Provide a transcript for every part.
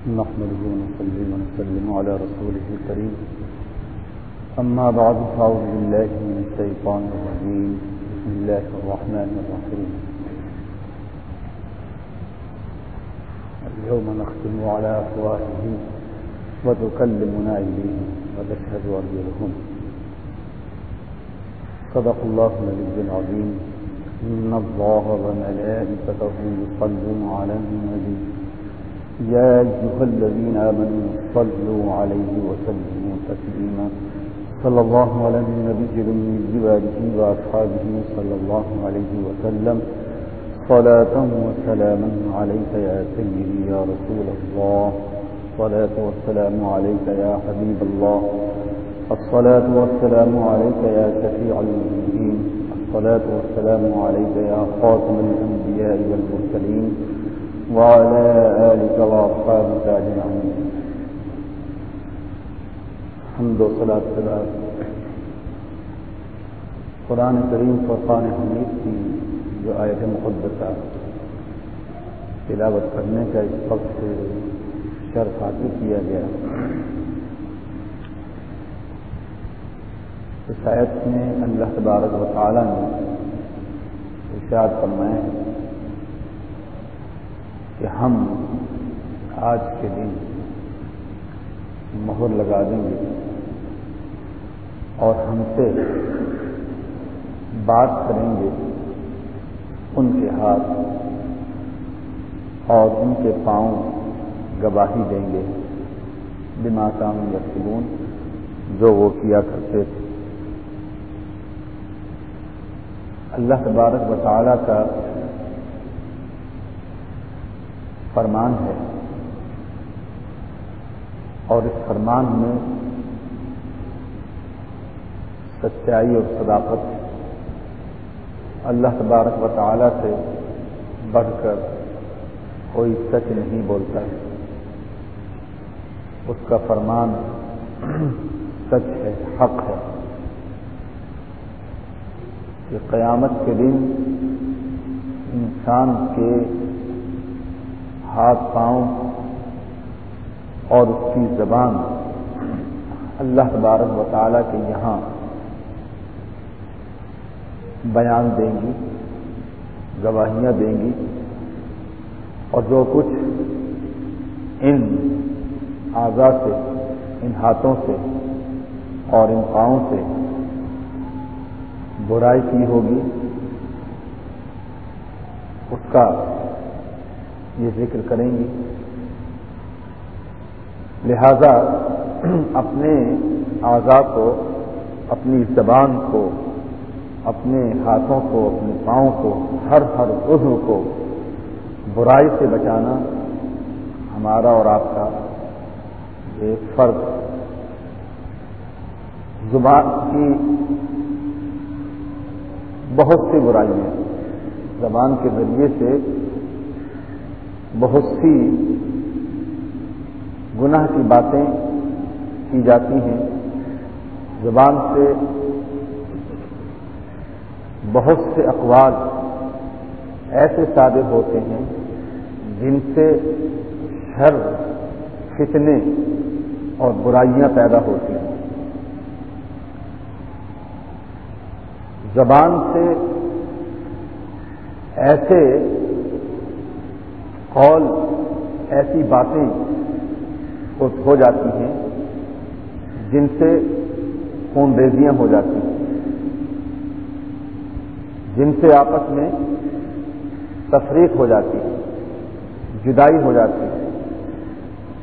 نحمده ونصلي ونسلم على رسوله الكريم. أما بعد، فأعوذ بالله من الشيطان الرجيم. بسم الله الرحمن الرحيم. اليوم نختم على أفواههم وتكلمنا أيديهم وتشهد أرجلهم. صدق الله النبي العظيم. إن الله وملائكته يصلون على النبي. يا أيها الذين آمنوا صلوا عليه وسلموا تسليما. صلى الله على النبي من جواله وأصحابه صلى الله عليه وسلم. صلاة وسلاما عليك يا سيدي يا رسول الله. صلاة والسلام عليك يا حبيب الله. الصلاة والسلام عليك يا شفيع المسلمين الصلاة والسلام عليك يا خاتم الأنبياء والمرسلين. وعلى آلك وأصحابك أجمعين. حمد و صلاة سلام قرآن کریم فرقان حمید کی جو آیت مقدسہ تلاوت کرنے کا اس وقت سے شرف حاصل کیا گیا۔ اس آیت میں اللہ تبارک و تعالیٰ نے ارشاد فرمائے کہ ہم آج کے دن مہر لگا دیں گے اور ہم سے بات کریں گے ان کے ہاتھ اور ان کے پاؤں گواہی دیں گے دماغام یقین جو وہ کیا کرتے تھے۔ اللہ تبارک و تعالیٰ کا فرمان ہے اور اس فرمان میں سچائی اور صداقت اللہ تبارک و تعالیٰ سے بڑھ کر کوئی سچ نہیں بولتا ہے۔ اس کا فرمان سچ ہے، حق ہے۔ کہ قیامت کے دن انسان کے ہاتھ پاؤں اور اس کی زبان اللہ تبارک و تعالیٰ کے یہاں بیان دیں گی، گواہیاں دیں گی اور جو کچھ ان اعضا سے، ان ہاتھوں سے اور ان پاؤں سے برائی کی ہوگی، اس کا یہ ذکر کریں گی لہذا اپنے اعضا کو، اپنی زبان کو، اپنے ہاتھوں کو، اپنے پاؤں کو، ہر ہر عضو کو برائی سے بچانا ہمارا اور آپ کا ایک فرق زبان کی بہت سی برائیاں زبان کے ذریعے سے بہت سی گناہ کی باتیں کی جاتی ہیں۔ زبان سے بہت سے اقوال ایسے صادر ہوتے ہیں جن سے شر فتنے اور برائیاں پیدا ہوتی ہیں۔ زبان سے ایسے قول ایسی باتیں ہو جاتی ہیں جن سے خون ریزیاں ہو جاتی ہیں، جن سے آپس میں تفریق ہو جاتی ہے، جدائی ہو جاتی ہے۔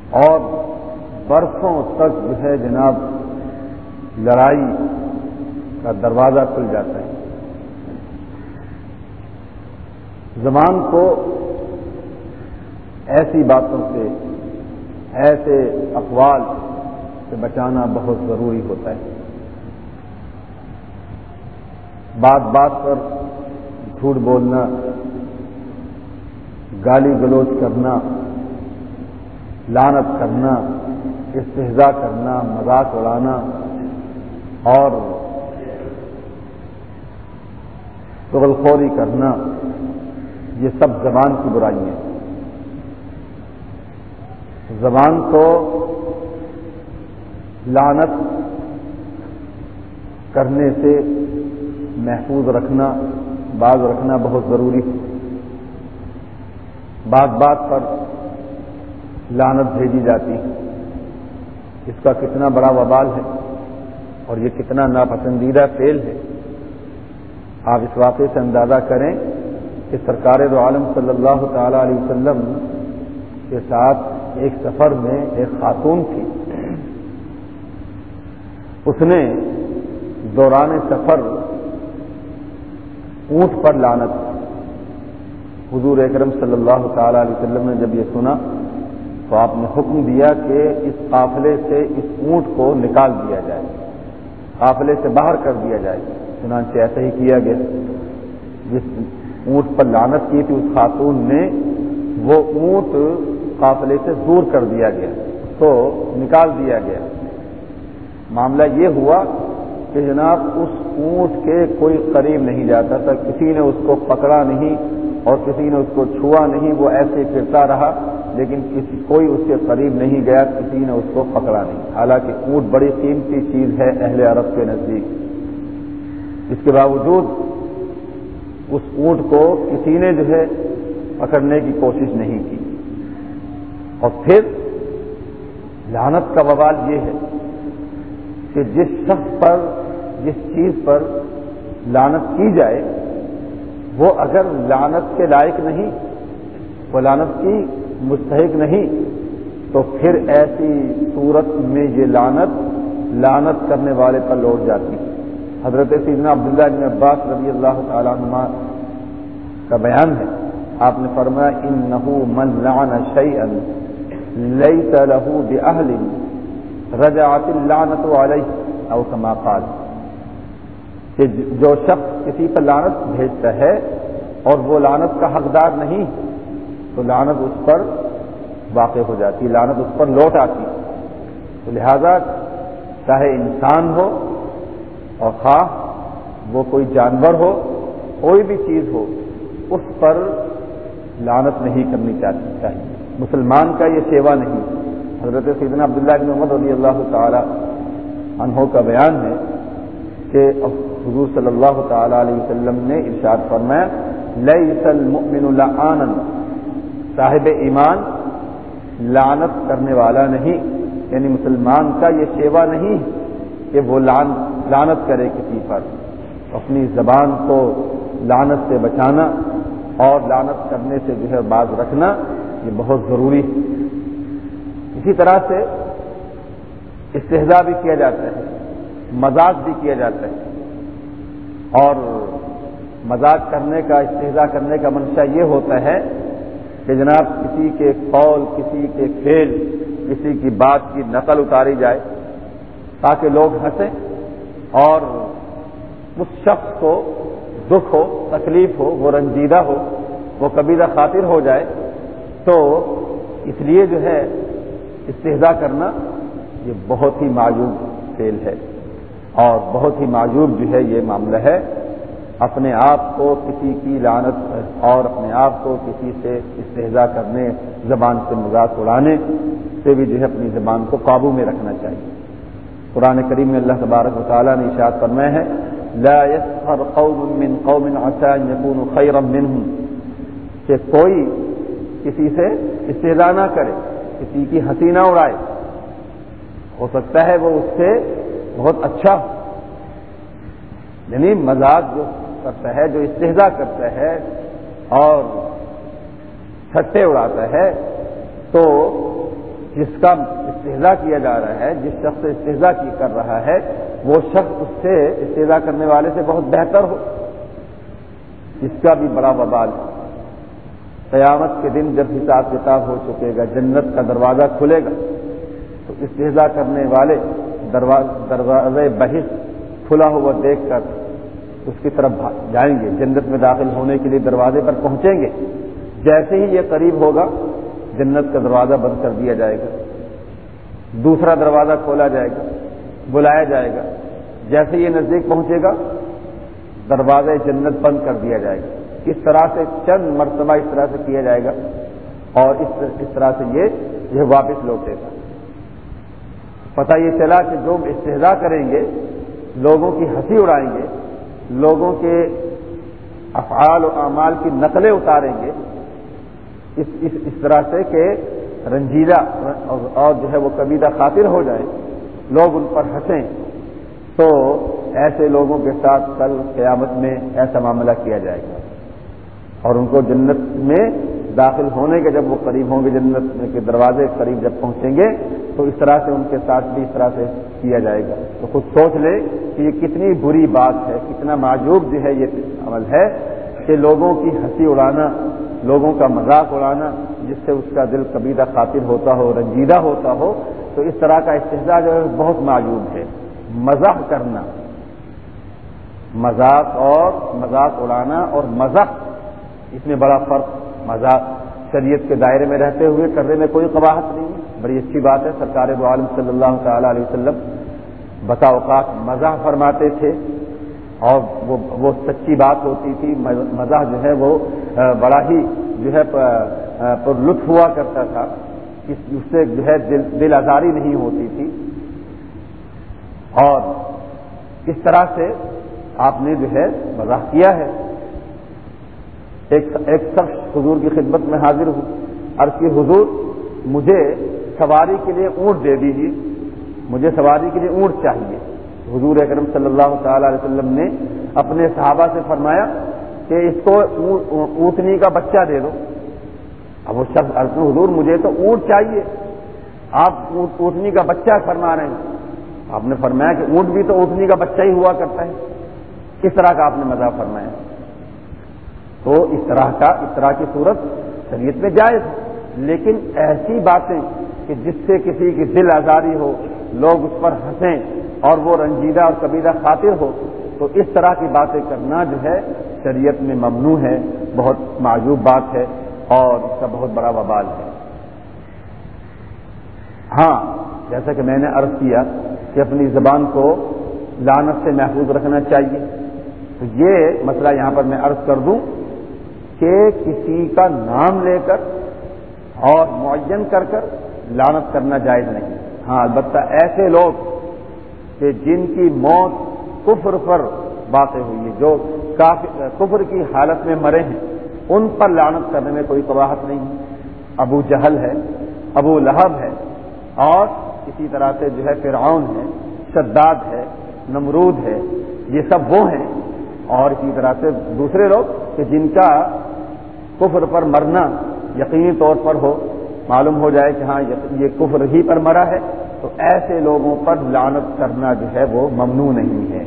اور برسوں تک جو ہے جناب، لڑائی کا دروازہ کھل جاتا ہے۔ زبان کو ایسی باتوں سے، ایسے اقوال سے بچانا بہت ضروری ہوتا ہے۔ بات بات پر جھوٹ بولنا، گالی گلوچ کرنا لانت کرنا استحضا کرنا، مذاق اڑانا اور غلخوری کرنا، یہ سب زبان کی برائی ہیں۔ زبان کو لانت کرنے سے محفوظ رکھنا، باز رکھنا بہت ضروری ہے۔ بات بات پر لانت بھیجی جاتی ہے۔ اس کا کتنا بڑا وبال ہے اور یہ کتنا ناپسندیدہ فیل ہے۔ آپ اس واقعے سے اندازہ کریں کہ سرکار دو عالم صلی اللہ تعالی علیہ وسلم کے ساتھ ایک سفر میں ایک خاتون تھی اس نے دوران سفر اونٹ پر لانت حضور اکرم صلی اللہ تعالی علیہ وسلم نے جب یہ سنا تو آپ نے حکم دیا کہ اس قافلے سے اس اونٹ کو نکال دیا جائے۔ قافلے سے باہر کر دیا جائے۔ چنانچہ ایسا ہی کیا گیا۔ جس اونٹ پر لانت کی تھی، اس خاتون نے وہ اونٹ قافلے سے دور کر دیا گیا، تو نکال دیا گیا۔ معاملہ یہ ہوا کہ جناب، اس اونٹ کے کوئی قریب نہیں جاتا تھا، کسی نے اس کو پکڑا نہیں اور کسی نے اس کو چھوا نہیں، وہ ایسے پھرتا رہا، لیکن کسی کوئی اس کے قریب نہیں گیا، کسی نے اس کو پکڑا نہیں۔ حالانکہ اونٹ بڑی قیمتی چیز ہے اہل عرب کے نزدیک۔ اس کے باوجود اس اونٹ کو کسی نے جو ہے پکڑنے کی کوشش نہیں کی۔ اور پھر لانت کا بوال یہ ہے کہ جس شخص پر، جس چیز پر لانت کی جائے، وہ اگر لانت کے لائق نہیں، وہ لانت کی مستحق نہیں، تو پھر ایسی صورت میں یہ لانت لانت کرنے والے پر لوٹ جاتی حضرت سیدنا عبداللہ بن عباس رضی اللہ تعالیٰ عنہ کا بیان ہے۔ آپ نے فرمایا ان نحو من لان شعین لئی لہو بہل رجعت لانت علیہ او کما قال. کہ جو شخص کسی پر لانت بھیجتا ہے اور وہ لانت کا حقدار نہیں، تو لانت اس پر واقع ہو جاتی لانت اس پر لوٹ آتی. تو لہذا چاہے انسان ہو اور خواہ وہ کوئی جانور ہو، کوئی بھی چیز ہو، اس پر لانت نہیں کرنی چاہیے. مسلمان کا یہ سیوا نہیں۔ حضرت سیدنا عبداللہ بن محمد رضی اللہ تعالی عنہ کا بیان ہے کہ حضور صلی اللہ تعالی علیہ وسلم نے ارشاد فرمایا لئی اللہ آنند صاحب ایمان لانت کرنے والا نہیں۔ یعنی مسلمان کا یہ سیوا نہیں کہ وہ لانت کرے کسی پر۔ اپنی زبان کو لانت سے بچانا اور لانت کرنے سے جو ہے باز رکھنا۔ یہ بہت ضروری ہے۔ اسی طرح سے استحضا بھی کیا جاتا ہے مزاق بھی کیا جاتا ہے۔ اور مذاق کرنے کا استحضا کرنے کا منشا یہ ہوتا ہے کہ جناب کسی کے قول، کسی کے کھیل، کسی کی بات کی نقل اتاری جائے تاکہ لوگ ہنسیں اور اس شخص کو دکھ ہو، تکلیف ہو، وہ رنجیدہ ہو، وہ کبھی خاطر ہو جائے۔ تو اس لیے جو ہے استحضا کرنا یہ بہت ہی معیوب فیل ہے اور بہت ہی معیوب جو ہے یہ معاملہ ہے۔ اپنے آپ کو کسی کی لانت اور اپنے آپ کو کسی سے استحضا کرنے، زبان سے مذاق اڑانے سے بھی جو ہے اپنی زبان کو قابو میں رکھنا چاہیے۔ قرآن کریم میں اللہ تبارک و تعالیٰ نے اشاعت فرمائے ہیں لا يسخر قوم من قوم عسى ان يكونوا خيرا منهم کہ کوئی کسی سے استحضا نہ کرے، کسی کی ہنسی نہ اڑائے۔ ہو سکتا ہے وہ اس سے بہت اچھا یعنی مزاق جو کرتا ہے، جو استحضا کرتا ہے اور چھٹے اڑاتا ہے، تو جس کا استحضا کیا جا رہا ہے، جس شخص سے استحضا کی کر رہا ہے، وہ شخص اس سے استحضا کرنے والے سے بہت بہتر ہو۔ اس کا بھی بڑا وبال ہے۔ قیامت کے دن جب حساب کتاب ہو چکے گا، جنت کا دروازہ کھلے گا، تو استحضا کرنے والے دروازے بحث کھلا ہوا دیکھ کر اس کی طرف جائیں گے۔ جنت میں داخل ہونے کے لیے دروازے پر پہنچیں گے۔ جیسے ہی یہ قریب ہوگا، جنت کا دروازہ بند کر دیا جائے گا۔ دوسرا دروازہ کھولا جائے گا، بلایا جائے گا۔ جیسے یہ نزدیک پہنچے گا، دروازے جنت بند کر دیا جائے گا۔ اس طرح سے چند مرتبہ اس طرح سے کیا جائے گا اور اس طرح سے یہ یہ واپس لوٹے گا پتہ یہ چلا کہ جو استحضا کریں گے لوگوں کی ہنسی اڑائیں گے لوگوں کے افعال و اعمال کی نقلیں اتاریں گے۔ اس اس, اس طرح سے کہ رنجیدہ اور جو ہے وہ کبیدہ خاطر ہو جائے لوگ ان پر ہنسیں۔ تو ایسے لوگوں کے ساتھ کل قیامت میں ایسا معاملہ کیا جائے گا۔ اور ان کو جنت میں داخل ہونے کے جب وہ قریب ہوں گے، جنت کے دروازے قریب جب پہنچیں گے، تو اس طرح سے ان کے ساتھ بھی اس طرح سے کیا جائے گا۔ تو خود سوچ لے کہ یہ کتنی بری بات ہے، کتنا معجوب جو ہے یہ عمل ہے کہ لوگوں کی ہنسی اڑانا، لوگوں کا مذاق اڑانا، جس سے اس کا دل کبیدہ خاطر ہوتا ہو، رنجیدہ ہوتا ہو، تو اس طرح کا استحصہ جو ہے بہت معجوب ہے۔ مذاق کرنا، مذاق اور مذاق اڑانا اور مذاق اس میں بڑا فرق مذاق شریعت کے دائرے میں رہتے ہوئے کرنے میں کوئی قباحت نہیں ہے۔ بڑی اچھی بات ہے، سرکار دو عالم صلی اللہ تعالی علیہ وسلم بتا اوقات مزاح فرماتے تھے اور وہ وہ سچی بات ہوتی تھی۔ مزاح جو ہے وہ بڑا ہی جو ہے پر لطف ہوا کرتا تھا۔ اس سے جو ہے دل دل آزاری نہیں ہوتی تھی۔ اور اس طرح سے آپ نے جو ہے مزاح کیا ہے۔ ایک ایک شخص حضور کی خدمت میں حاضر ہوں عرض کی حضور، مجھے سواری کے لیے اونٹ دے دیجیے، مجھے سواری کے لیے اونٹ چاہیے۔ حضور اکرم صلی اللہ تعالی علیہ وسلم نے اپنے صحابہ سے فرمایا کہ اس کو اونٹنی کا بچہ دے دو۔ اب وہ شخص عرض حضور، مجھے تو اونٹ چاہیے۔ آپ اونٹنی کا بچہ فرما رہے ہیں۔ آپ نے فرمایا کہ اونٹ بھی تو اونٹنی کا بچہ ہی ہوا کرتا ہے۔ کس طرح کا آپ نے مزہ فرمایا؟ تو اس طرح کا، اس طرح کی صورت شریعت میں جائز لیکن ایسی باتیں کہ جس سے کسی کی دل آزاری ہو، لوگ اس پر ہنسیں اور وہ رنجیدہ اور قبیلہ خاطر ہو، تو اس طرح کی باتیں کرنا جو ہے شریعت میں ممنوع ہے، بہت معجوب بات ہے اور اس کا بہت بڑا وبال ہے۔ ہاں جیسا کہ میں نے عرض کیا کہ اپنی زبان کو لانت سے محفوظ رکھنا چاہیے۔ تو یہ مسئلہ یہاں پر میں عرض کر دوں۔ کہ کسی کا نام لے کر اور معین کر کر لانت کرنا جائز نہیں۔ ہاں البتہ ایسے لوگ کہ جن کی موت کفر پر باتیں ہوئی ہیں جو کفر کی حالت میں مرے ہیں، ان پر لانت کرنے میں کوئی قواہت نہیں۔ ابو جہل ہے، ابو لہب ہے، اور اسی طرح سے جو ہے فرعون ہے، شداد ہے، نمرود ہے، یہ سب وہ ہیں۔ اور اسی طرح سے دوسرے لوگ کہ جن کا کفر پر مرنا یقینی طور پر ہو، معلوم ہو جائے کہ ہاں یہ کفر ہی پر مرا ہے، تو ایسے لوگوں پر لانت کرنا جو ہے وہ ممنوع نہیں ہے۔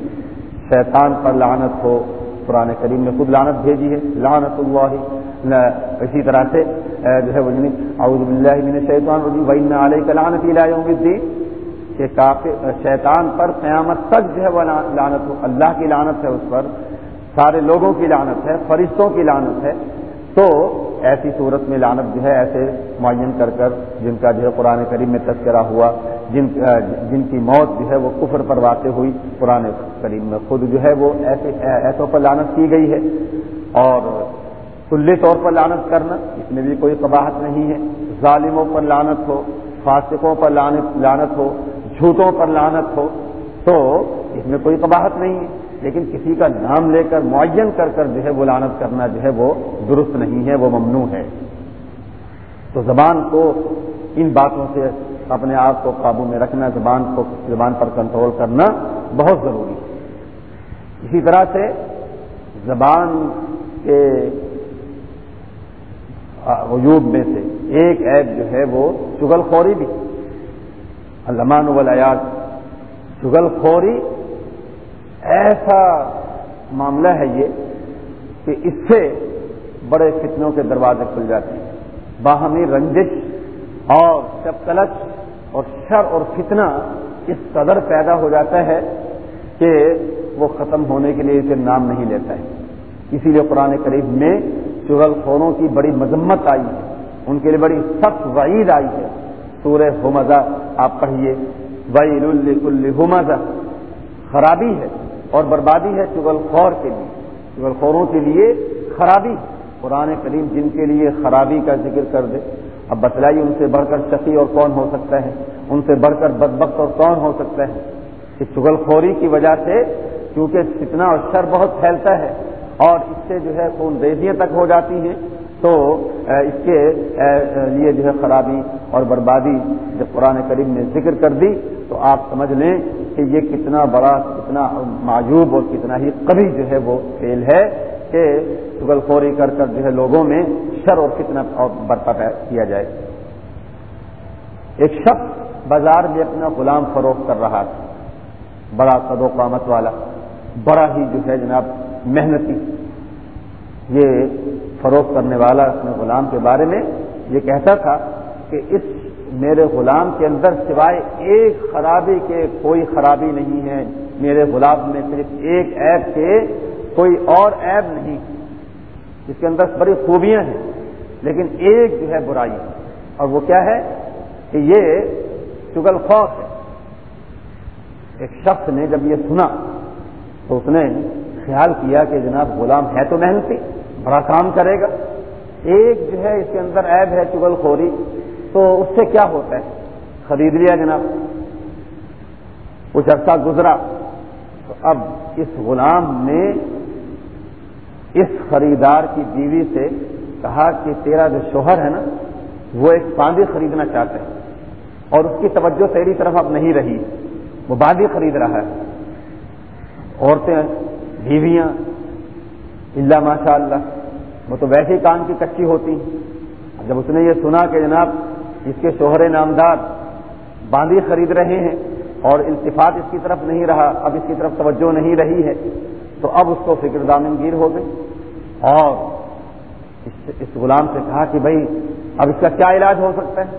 شیطان پر لانت ہو، قرآن کریم نے خود لانت بھیجی ہے لانت اللہ۔ اسی طرح سے جو ہے وہ یعنی، اعوذ باللہ من الشیطان الرجیم، وَإِنَّ عَلَيْكَ لَعْنَتِ إِلَى يَوْمِ الدِّينِ کہ کافر، شیطان پر قیامت تک جو ہے وہ لانت ہو، اللہ کی لانت ہے اس پر، سارے لوگوں کی لانت ہے، فرشتوں کی لانت ہے۔ تو ایسی صورت میں لانت جو ہے ایسے معین کر کر جن کا جو ہے قرآن کریم میں تذکرہ ہوا، جن جن کی موت جو ہے وہ کفر پر واقع ہوئی، قرآن کریم میں خود جو ہے وہ ایسے ایسوں پر لانت کی گئی ہے۔ اور کھلے طور پر لانت کرنا اس میں بھی کوئی قباحت نہیں ہے۔ ظالموں پر لانت ہو، فاسقوں پر لانت ہو، جھوٹوں پر لانت ہو، تو اس میں کوئی قباحت نہیں ہے۔ لیکن کسی کا نام لے کر معین کر کر جو ہے وہ لانت کرنا جو ہے وہ درست نہیں ہے، وہ ممنوع ہے۔ تو زبان کو، ان باتوں سے اپنے آپ کو قابو میں رکھنا، زبان کو، زبان پر کنٹرول کرنا بہت ضروری ہے۔ اسی طرح سے زبان کے وجود میں سے ایک ایپ جو ہے وہ چگل خوری بھی۔ علمان والیات چگل خوری ایسا معاملہ ہے یہ کہ اس سے بڑے فتنوں کے دروازے کھل جاتے ہیں۔ باہمی رنجش اور شب کلچ اور شر اور فتنہ اس قدر پیدا ہو جاتا ہے کہ وہ ختم ہونے کے لیے اسے نام نہیں لیتا ہے۔ اسی لیے قرآن قریب میں چغل خوروں کی بڑی مذمت آئی ہے۔ ان کے لیے بڑی سخت وعید آئی ہے۔ سورہ حمزہ، آپ پڑھیے۔ وعید الحمزہ خرابی ہے۔ اور بربادی ہے چغل خور کے لیے۔ چغل خوروں کے لیے خرابی قرآن کریم جن کے لیے خرابی کا ذکر کر دے۔ اب بتلائیے ان سے بڑھ کر شفیع اور کون ہو سکتا ہے؟ ان سے بڑھ کر بدبخت اور کون ہو سکتا ہے؟ کہ چگل خوری کی وجہ سے کیونکہ فتنہ اور شر بہت پھیلتا ہے اور اس سے جو ہے خون ریزیاں تک ہو جاتی ہیں۔ تو اس کے لیے جو ہے خرابی اور بربادی جب قرآن کریم نے ذکر کر دی، تو آپ سمجھ لیں کہ یہ کتنا بڑا، کتنا معجوب اور کتنا ہی کبھی جو ہے وہ فیل ہے کہ چگل خوری کر کر جو ہے لوگوں میں شر اور کتنا برپا کیا جائے۔ ایک شخص بازار میں اپنا غلام فروخت کر رہا تھا، بڑا قد و قامت والا، بڑا ہی جو ہے جناب محنتی۔ یہ فروخت کرنے والا اپنے غلام کے بارے میں یہ کہتا تھا کہ اس میرے غلام کے اندر سوائے ایک خرابی کے کوئی خرابی نہیں ہے۔ میرے غلام میں صرف ایک ایپ کے کوئی اور ایپ نہیں۔ اس کے اندر بڑی خوبیاں ہیں، لیکن ایک جو ہے برائی۔ اور وہ کیا ہے کہ یہ چگل خوف ہے۔ ایک شخص نے جب یہ سنا تو اس نے خیال کیا کہ جناب غلام ہے تو محنتی۔ بڑا کام کرے گا۔ ایک جو ہے اس کے اندر عیب ہے چگل خوری، تو اس سے کیا ہوتا ہے؟ خرید لیا جناب۔ کچھ عرصہ گزرا، تو اب اس غلام نے اس خریدار کی بیوی سے کہا کہ تیرا جو شوہر ہے نا، وہ ایک باندھی خریدنا چاہتے ہیں اور اس کی توجہ تیری طرف اب نہیں رہی۔ وہ باندھی خرید رہا ہے۔ عورتیں، بیویاں اللہ ماشاء اللہ۔ وہ تو ویسے ہی کان کی کچی ہوتی جب اس نے یہ سنا کہ جناب اس کے شوہر نامدار باندھی خرید رہے ہیں اور التفاط اس کی طرف نہیں رہا، اب اس کی طرف توجہ نہیں رہی ہے، تو اب اس کو فکر دامن گیر ہو گئی۔ اور اس غلام سے کہا کہ بھائی، اب اس کا کیا علاج ہو سکتا ہے؟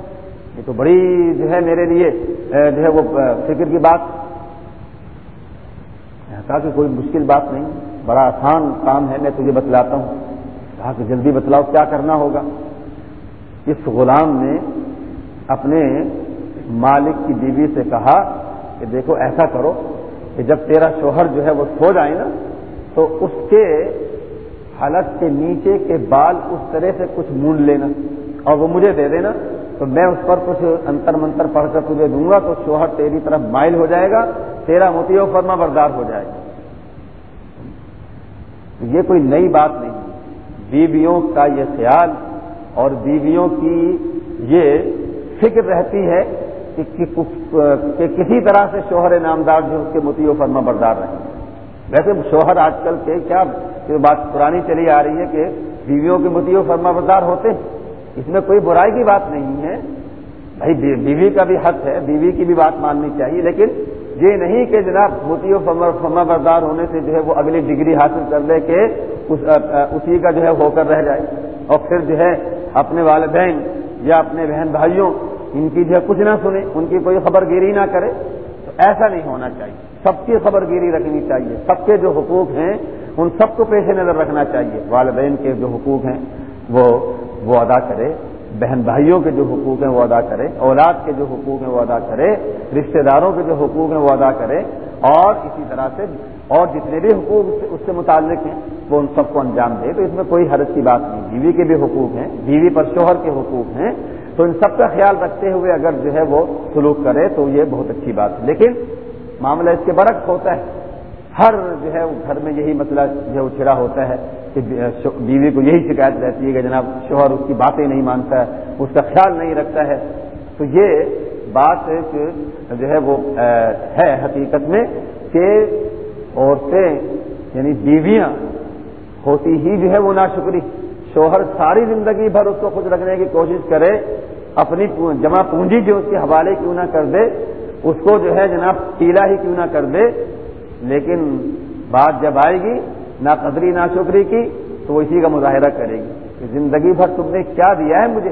یہ تو بڑی جو ہے میرے لیے جو ہے وہ فکر کی بات۔ کہا کہ کوئی مشکل بات نہیں۔ بڑا آسان کام ہے، میں تجھے بتلاتا ہوں۔ کہا کہ جلدی بتلاؤ، کیا کرنا ہوگا؟ اس غلام نے اپنے مالک کی بیوی سے کہا کہ دیکھو، ایسا کرو کہ جب تیرا شوہر جو ہے وہ سو جائے نا، تو اس کے حلق کے نیچے کے بال اس طرح سے کچھ مونڈ لینا اور وہ مجھے دے دینا، تو میں اس پر کچھ انتر منتر پڑھ کر تجھے دوں گا تو شوہر تیری طرف مائل ہو جائے گا، تیرا موتی فرما بردار ہو جائے گا۔ یہ کوئی نئی بات نہیں۔ بیویوں کا یہ خیال اور بیویوں کی یہ فکر رہتی ہے کہ کسی طرح سے شوہر نامدار جو اس کے متی و فرما بردار رہیں۔ ویسے شوہر آج کل کے کیا بات پرانی چلی آ رہی ہے کہ بیویوں کے متی و فرما بردار ہوتے ہیں۔ اس میں کوئی برائی کی بات نہیں ہے۔ بھائی بیوی کا بھی حق ہے، بیوی کی بھی بات ماننی چاہیے، لیکن یہ نہیں کہ جناب موتی و فما بردار ہونے سے جو ہے وہ اگلی ڈگری حاصل کر لے کے اسی کا جو ہے ہو کر رہ جائے اور پھر جو ہے اپنے والدین یا اپنے بہن بھائیوں ان کی جو ہے کچھ نہ سنے ان کی کوئی خبر گیری نہ کرے، تو ایسا نہیں ہونا چاہیے۔ سب کی خبر گیری رکھنی چاہیے۔ سب کے جو حقوق ہیں، ان سب کو پیش نظر رکھنا چاہیے۔ والدین کے جو حقوق ہیں، وہ وہ ادا کرے۔ بہن بھائیوں کے جو حقوق ہیں وہ ادا کرے، اولاد کے جو حقوق ہیں وہ ادا کرے، رشتہ داروں کے جو حقوق ہیں وہ ادا کرے، اور اسی طرح سے اور جتنے بھی حقوق اس سے متعلق ہیں، وہ ان سب کو انجام دے۔ تو اس میں کوئی حرض کی بات نہیں۔ بیوی کے بھی حقوق ہیں، بیوی پر شوہر کے حقوق ہیں۔ تو ان سب کا خیال رکھتے ہوئے اگر جو ہے وہ سلوک کرے تو یہ بہت اچھی بات ہے۔ لیکن معاملہ اس کے برعکس ہوتا ہے۔ ہر جو ہے گھر میں یہی مسئلہ جو ہے وہ چھڑا ہوتا ہے کہ بیوی کو یہی شکایت رہتی ہے کہ جناب شوہر اس کی باتیں نہیں مانتا ہے، اس کا خیال نہیں رکھتا ہے۔ تو یہ بات جو ہے وہ ہے حقیقت میں کہ عورتیں یعنی بیویاں ہوتی ہی جو ہے وہ ناشکری۔ شوہر ساری زندگی بھر اس کو خوش رکھنے کی کوشش کرے، اپنی جمع پونجی جو اس کے حوالے کیوں نہ کر دے، اس کو جو ہے جناب ٹیلا ہی کیوں نہ کر دے لیکن بات جب آئے گی، نہ قدری نہ شکری کی، تو وہ اسی کا مظاہرہ کرے گی کہ زندگی بھر تم نے کیا دیا ہے مجھے؟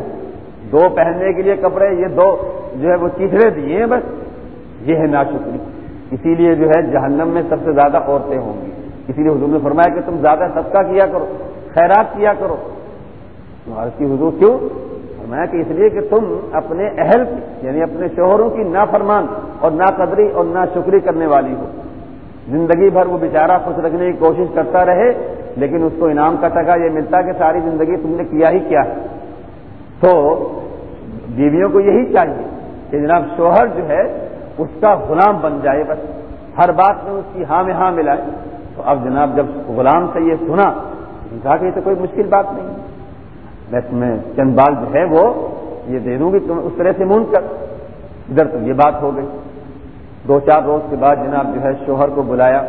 دو پہننے کے لیے کپڑے، یہ دو جو ہے وہ چیترے دیے ہیں بس، یہ ہے ناشکری۔ اسی لیے جو ہے جہنم میں سب سے زیادہ عورتیں ہوں گی۔ اسی لیے حضور نے فرمایا کہ تم زیادہ صدقہ کیا کرو، خیرات کیا کرو۔ تمہاری کی حضور کیوں؟ فرمایا کہ اس لیے کہ تم اپنے اہل کی یعنی اپنے شوہروں کی نافرمان اور نا قدری اور نا شکری کرنے والی ہو۔ زندگی بھر وہ بیچارہ خوش رکھنے کی کوشش کرتا رہے، لیکن اس کو انعام کا ٹکا یہ ملتا کہ ساری زندگی تم نے کیا ہی کیا۔ تو بیویوں کو یہی چاہیے کہ جناب شوہر جو ہے، اس کا غلام بن جائے بس۔ ہر بات میں اس کی ہاں میں ہاں ملائے۔ تو اب جناب جب غلام سے یہ سنا کہا کہ یہ تو کوئی مشکل بات نہیں۔ میں تمہیں چند بال جو ہے وہ یہ دے دوں گی تم اس طرح سے مون کر۔ ادھر تو یہ بات ہو گئی۔ دو چار روز کے بعد جناب جو ہے شوہر کو بلایا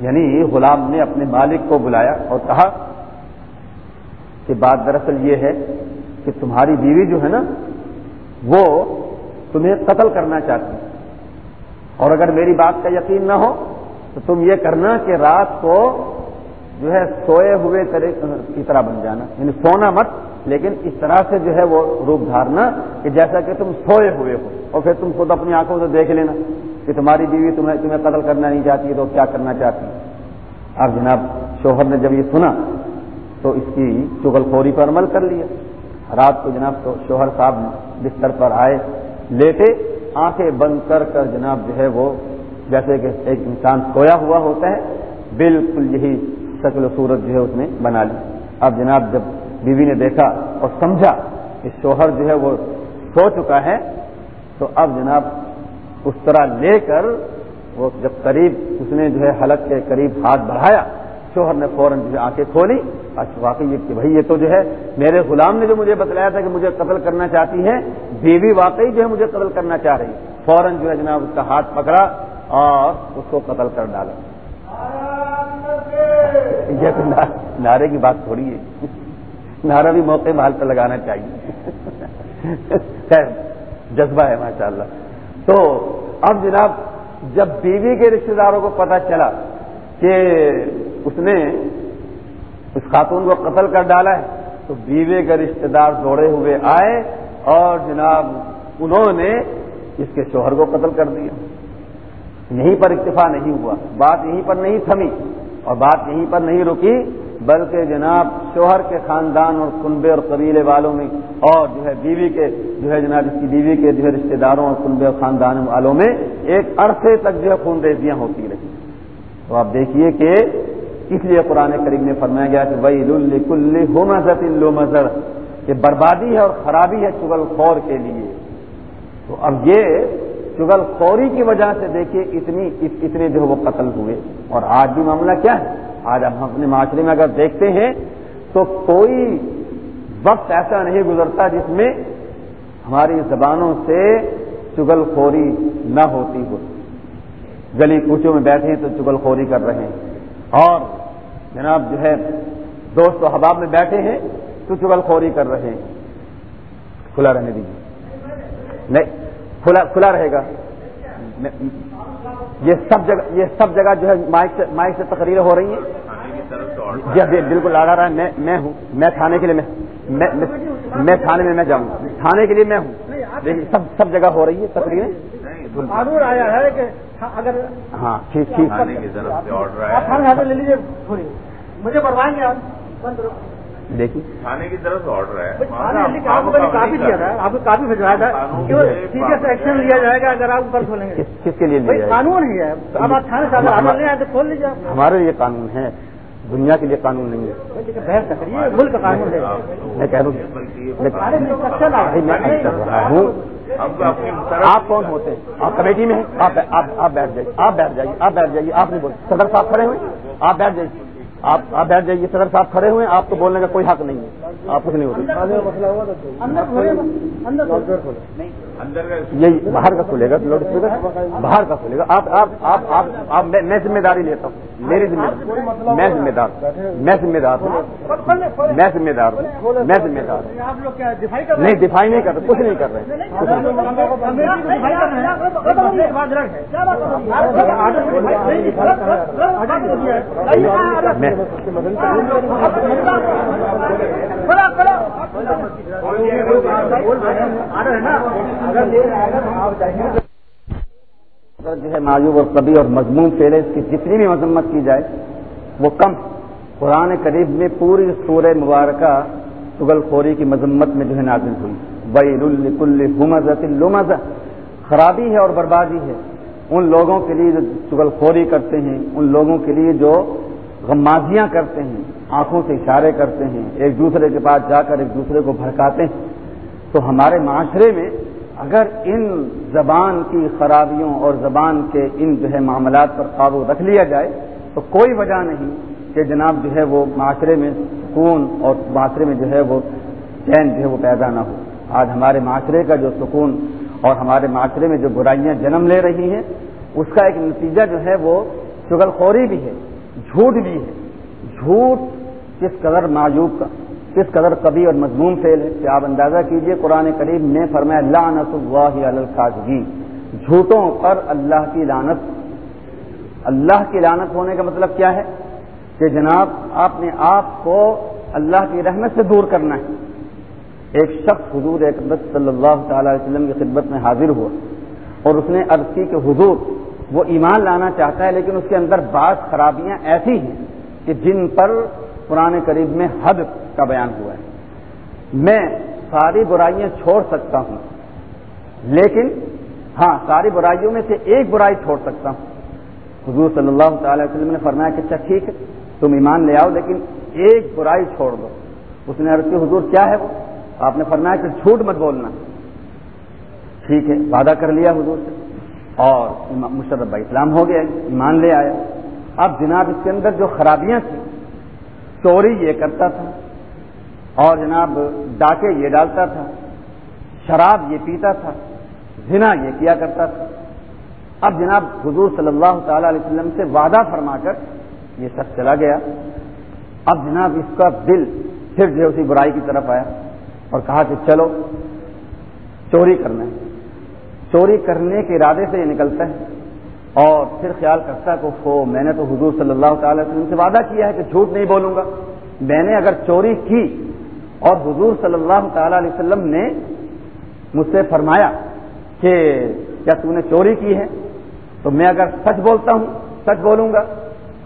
یعنی غلام نے اپنے مالک کو بلایا اور کہا کہ بات دراصل یہ ہے کہ تمہاری بیوی جو ہے نا، وہ تمہیں قتل کرنا چاہتی ہے۔ اور اگر میری بات کا یقین نہ ہو، تو تم یہ کرنا کہ رات کو جو ہے سوئے ہوئے کی طرح بن جانا یعنی سونا مت لیکن اس طرح سے جو ہے وہ روپ دھارنا کہ جیسا کہ تم سوئے ہوئے ہو اور پھر تم خود اپنی آنکھوں سے دیکھ لینا کہ تمہاری بیوی تمہیں تمہیں قتل کرنا نہیں چاہتی ہے تو کیا کرنا چاہتی؟ ہے اب جناب شوہر نے جب یہ سنا، تو اس کی چغل خوری پر عمل کر لیا۔ رات کو جناب تو شوہر صاحب بستر پر آئے، لیٹے، آنکھیں بند کر کر جناب جو ہے وہ جیسے کہ ایک انسان سویا ہوا ہوتا ہے، بالکل یہی شکل و صورت جو ہے اس نے بنا لی۔ اب جناب جب بیوی نے دیکھا اور سمجھا کہ شوہر جو ہے وہ سو چکا ہے، تو اب جناب اس طرح لے کر وہ جب قریب اس نے جو ہے حلق کے قریب ہاتھ بڑھایا، شوہر نے فوراً جو ہے آنکھیں کھولی اچھا واقعی یہ کہ بھائی یہ تو جو ہے میرے غلام نے جو مجھے بتلایا تھا کہ مجھے قتل کرنا چاہتی ہے، بیوی واقعی جو ہے مجھے قتل کرنا چاہ رہی فوراً جو ہے جناب اس کا ہاتھ پکڑا اور اس کو قتل کر ڈالا۔ یہ تو نعرے کی بات تھوڑی ہے۔ نعرہ بھی موقع محل پہ لگانا چاہیے۔ خیر، جذبہ ہے ماشاء اللہ تو اب جناب، جب بیوی کے رشتے داروں کو پتا چلا کہ اس نے اس خاتون کو قتل کر ڈالا ہے، تو بیوی کے رشتے دار دوڑے ہوئے آئے اور جناب، انہوں نے اس کے شوہر کو قتل کر دیا۔ یہیں پر اکتفا نہیں ہوا، بات یہیں پر نہیں تھمی اور بات یہیں پر نہیں رکی۔ بلکہ جناب شوہر کے خاندان اور کنبے اور قبیلے والوں میں اور جو ہے بیوی کے جو ہے جناب اس کی بیوی کے جو ہے رشتے داروں اور کنبے اور خاندان والوں میں ایک عرصے تک جو ہے خون ریزیاں ہوتی رہی۔ تو آپ دیکھیے کہ اس لیے قرآن کریم نے فرمایا گیا کہ وہی کل ہو مذہب لو مذہب یہ بربادی ہے اور خرابی ہے چگل خور کے لیے۔ تو اب یہ چگل خوری کی وجہ سے دیکھیے اتنی، اتنے جو وہ قتل ہوئے۔ اور آج بھی معاملہ کیا ہے؟ آج ہم اپنے معاشرے میں اگر دیکھتے ہیں تو کوئی وقت ایسا نہیں گزرتا جس میں ہماری زبانوں سے چگل خوری نہ ہوتی ہو۔ گلی کوچوں میں بیٹھے ہیں تو چگل خوری کر رہے ہیں۔ اور جناب جو ہے دوست و حباب میں بیٹھے ہیں تو چگل خوری کر رہے ہیں۔ کھلا رہنے دیجیے نہیں، کھلا کھلا رہے گا۔ یہ سب جگہ یہ سب جگہ جو ہے مائک سے مائک سے تقریر ہو رہی ہیں۔ جی بالکل لگا رہا ہے۔ میں ہوں۔ میں تھانے کے لیے میں میں تھانے میں میں جاؤں گا۔ تھانے کے لیے میں ہوں۔ سب سب جگہ ہو رہی ہے تقریریں۔ آیا ہے کہ اگر ہاں ٹھیک ٹھیک۔ لے لیجیے مجھے بڑھوائیں گے آپ۔ دیکھیے تھانے کی طرف سے آرڈر ہے۔ کافی دیا تھا آپ کو کافی بھجوایا تھا۔ سیریس ایکشن لیا جائے گا اگر آپ اوپر کھولیں گے۔ کس کے لیے قانون ہی ہے۔ اب آپ تھانے سے آئے تو کھول لیجیے ہمارے لیے قانون ہے دنیا کے لیے قانون نہیں ہے۔ بحث کریے ملک کا قانون ہے۔ میں کہہ رہا ہوں آپ کون ہوتے؟ ہیں آپ کمیٹی میں ہیں؟ آپ بیٹھ جائیے آپ بیٹھ جائیے آپ بیٹھ جائیے آپ نہیں بول صدر صاحب کھڑے ہوئے آپ بیٹھ جائیے۔ آپ آپ بیٹھ جائیے صدر صاحب کھڑے ہوئے آپ کو بولنے کا کوئی حق نہیں ہے آپ کچھ نہیں ہوتے یہی باہر کا کھلے گا لاؤڈ اسپیکر باہر کا کھلے گا آپ آپ آپ آپ آپ میں ذمہ داری لیتا ہوں میری ذمہ داری میں ذمہ دار میں ذمہ دار ہوں میں ذمہ دار ہوں میں ذمہ دار ہوں نہیں دفاعی نہیں کر رہے کچھ نہیں کر رہے میں جو ہے معیوب اور کبھی اور مضمون پہلے اس کی جتنی بھی مذمت کی جائے، وہ کم۔ قرآن قریب میں پوری سورہ مبارکہ چگل خوری کی مذمت میں جو ہے نازل ہوئی۔ وئی رل کل خرابی ہے اور بربادی ہے۔ ان لوگوں کے لیے جو چگل خوری کرتے ہیں، ان لوگوں کے لیے جو غمازیاں کرتے ہیں، آنکھوں سے اشارے کرتے ہیں، ایک دوسرے کے پاس جا کر ایک دوسرے کو بھڑکاتے ہیں۔ تو ہمارے معاشرے میں اگر ان زبان کی خرابیوں اور زبان کے ان جو ہے معاملات پر قابو رکھ لیا جائے، تو کوئی وجہ نہیں کہ جناب جو ہے وہ معاشرے میں سکون اور معاشرے میں جو ہے وہ چین جو ہے وہ پیدا نہ ہو۔ آج ہمارے معاشرے کا جو سکون اور ہمارے معاشرے میں جو برائیاں جنم لے رہی ہیں، اس کا ایک نتیجہ جو ہے وہ چگل خوری بھی ہے، جھوٹ بھی ہے۔ جھوٹ کس قدر معیوب کا؟ کس قدر کبھی اور مضمون فیل ہے کہ آپ اندازہ کیجیے قرآن قریب میں فرمایا، لعنت اللہ علی جھوٹوں پر اللہ کی لانت اللہ کی لانت ہونے کا مطلب کیا ہے؟ کہ جناب، آپ نے آپ کو اللہ کی رحمت سے دور کرنا ہے۔ ایک شخص حضور اقبت صلی اللہ تعالی علیہ وسلم کی خدمت میں حاضر ہوا اور اس نے عرض کی کہ حضور، وہ ایمان لانا چاہتا ہے لیکن اس کے اندر بعض خرابیاں ایسی ہیں کہ جن پر قرآن قریب میں حد کا بیان ہوا ہے۔ میں ساری برائیاں چھوڑ سکتا ہوں، لیکن ہاں ساری برائیوں میں سے ایک برائی چھوڑ سکتا ہوں۔ حضور صلی اللہ تعالی وسلم نے فرمایا کہ اچھا ٹھیک ہے، تم ایمان لے آؤ، لیکن ایک برائی چھوڑ دو۔ اس نے عرض کی، حضور کیا ہے وہ؟ آپ نے فرمایا کہ جھوٹ مت بولنا۔ ٹھیک ہے، وعدہ کر لیا حضور سے۔ اور مشرف اسلام ہو گیا ایمان لے آیا۔ اب جناب، اس کے اندر جو خرابیاں تھیں چوری یہ کرتا تھا اور جناب ڈاکے یہ ڈالتا تھا، شراب یہ پیتا تھا، زنا یہ کیا کرتا تھا۔ اب جناب حضور صلی اللہ تعالی علیہ وسلم سے وعدہ فرما کر یہ سب چلا گیا۔ اب جناب اس کا دل پھر جو اسی برائی کی طرف آیا اور کہا کہ چلو، چوری کرنا ہے۔ چوری کرنے کے ارادے سے یہ نکلتا ہے اور پھر خیال کرتا ہے کہ ہو میں نے تو حضور صلی اللہ تعالی وسلم سے وعدہ کیا ہے کہ جھوٹ نہیں بولوں گا۔ میں نے اگر چوری کی اور حضور صلی اللہ تعالی علیہ وسلم نے مجھ سے فرمایا کہ کیا تو نے چوری کی ہے؟ تو میں اگر سچ بولتا ہوں، سچ بولوں گا،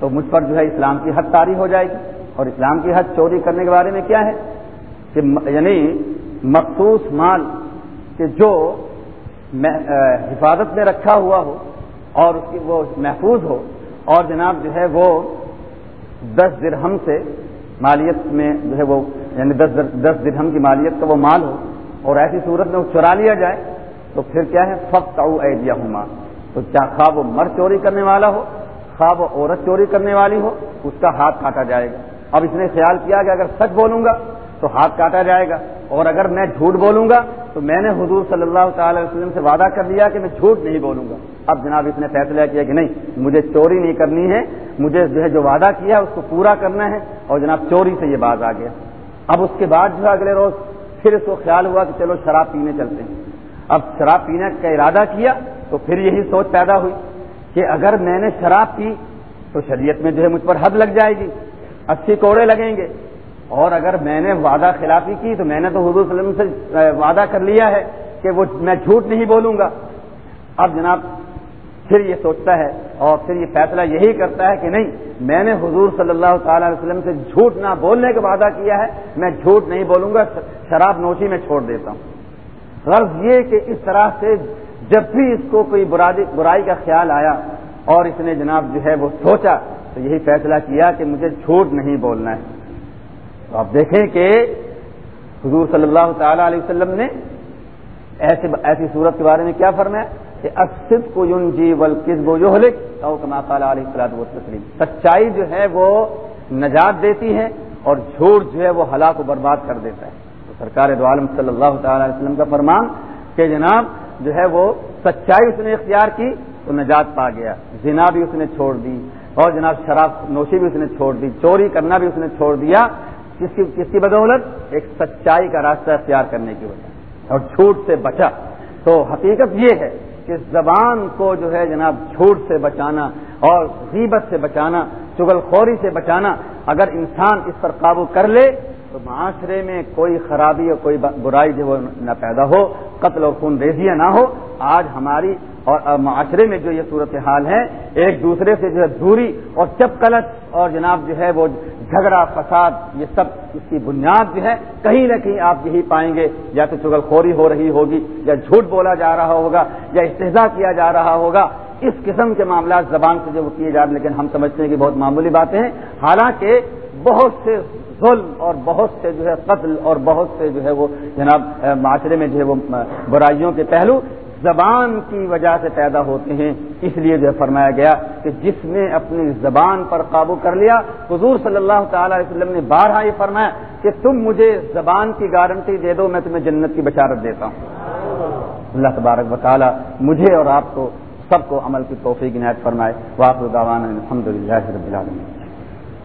تو مجھ پر جو ہے اسلام کی حد تاری ہو جائے گی۔ اور اسلام کی حد چوری کرنے کے بارے میں کیا ہے؟ کہ یعنی مخصوص مال کہ جو حفاظت میں رکھا ہوا ہو اور اس کی وہ محفوظ ہو۔ اور جناب جو ہے وہ دس درہم سے مالیت میں جو ہے وہ یعنی دس دس درہم کی مالیت کا وہ مال ہو اور ایسی صورت میں وہ چرا لیا جائے تو پھر کیا ہے؟ فخت او ایڈیا تو کیا خواب وہ مرد چوری کرنے والا ہو، خواب وہ عورت چوری کرنے والی ہو، اس کا ہاتھ کاٹا جائے گا۔ اب اس نے خیال کیا کہ اگر سچ بولوں گا تو ہاتھ کاٹا جائے گا، اور اگر میں جھوٹ بولوں گا تو میں نے حضور صلی اللہ تعالی وسلم سے وعدہ کر لیا کہ میں جھوٹ نہیں بولوں گا۔ اب جناب اس نے فیصلہ کیا کہ نہیں، مجھے چوری نہیں کرنی ہے، مجھے جو ہے جو وعدہ کیا اس کو پورا کرنا ہے، اور جناب چوری سے یہ باز آ گیا۔ اب اس کے بعد جو ہے اگلے روز پھر اس کو خیال ہوا کہ چلو شراب پینے چلتے ہیں۔ اب شراب پینے کا ارادہ کیا تو پھر یہی سوچ پیدا ہوئی کہ اگر میں نے شراب پی تو شریعت میں جو ہے مجھ پر حد لگ جائے گی اچھی کوڑے لگیں گے۔ اور اگر میں نے وعدہ خلافی کی تو میں نے تو حضور صلی اللہ علیہ وسلم سے وعدہ کر لیا ہے کہ وہ میں جھوٹ نہیں بولوں گا۔ اب جناب پھر یہ سوچتا ہے اور پھر یہ فیصلہ یہی کرتا ہے کہ نہیں، میں نے حضور صلی اللہ تعالی علیہ وسلم سے جھوٹ نہ بولنے کا وعدہ کیا ہے، میں جھوٹ نہیں بولوں گا، شراب نوشی میں چھوڑ دیتا ہوں۔ غرض یہ کہ اس طرح سے جب بھی اس کو کوئی برائی کا خیال آیا اور اس نے جناب جو ہے وہ سوچا، تو یہی فیصلہ کیا کہ مجھے جھوٹ نہیں بولنا ہے۔ تو آپ دیکھیں کہ حضور صلی اللہ تعالی علیہ وسلم نے ایسے، ایسی صورت کے بارے میں کیا فرمایا؟ کہ اسد کو یون جی ول کس بو جو کما تعالیٰ علیہ السلام و تسلیم سچائی جو ہے وہ نجات دیتی ہے اور جھوٹ جو ہے وہ ہلاک و برباد کر دیتا ہے۔ تو سرکار دو عالم صلی اللہ تعالی علیہ وسلم کا فرمان کہ جناب جو ہے وہ سچائی اس نے اختیار کی تو نجات پا گیا۔ زنا بھی اس نے چھوڑ دی اور جناب شراب نوشی بھی اس نے چھوڑ دی۔ چوری کرنا بھی اس نے چھوڑ دیا۔ کس کی کس کی بدولت؟ ایک سچائی کا راستہ اختیار کرنے کی وجہ۔ اور جھوٹ سے بچا۔ تو حقیقت یہ ہے کہ زبان کو جو ہے جناب جھوٹ سے بچانا اور غیبت سے بچانا چگل خوری سے بچانا، اگر انسان اس پر قابو کر لے تو معاشرے میں کوئی خرابی اور کوئی برائی جو نہ پیدا ہو، قتل و خون ریزیاں نہ ہو۔ آج ہماری اور معاشرے میں جو یہ صورت حال ہے، ایک دوسرے سے جو ہے دوری اور چپ کلت اور جناب جو ہے وہ جھگڑا، فساد، یہ سب اس کی بنیاد جو ہے۔ کہیں نہ کہیں آپ یہی پائیں گے، یا تو چگل خوری ہو رہی ہوگی، یا جھوٹ بولا جا رہا ہوگا، یا استحضا کیا جا رہا ہوگا۔ اس قسم کے معاملات زبان سے جو وہ کیے جا رہے ہیں، لیکن ہم سمجھتے ہیں کہ بہت معمولی باتیں ہیں۔ حالانکہ بہت سے ظلم اور بہت سے جو ہے قتل اور بہت سے جو ہے وہ جناب معاشرے میں جو ہے وہ برائیوں کے پہلو زبان کی وجہ سے پیدا ہوتے ہیں۔ اس لیے جو فرمایا گیا کہ جس نے اپنی زبان پر قابو کر لیا، حضور صلی اللہ تعالی علیہ وسلم نے بارہا یہ فرمایا کہ تم مجھے زبان کی گارنٹی دے دو، میں تمہیں جنت کی بشارت دیتا ہوں۔ اللہ تبارک بطالہ مجھے اور آپ کو سب کو عمل کی توفیق عنایت فرمائے۔ واقع الحمد للہ رب العالمین۔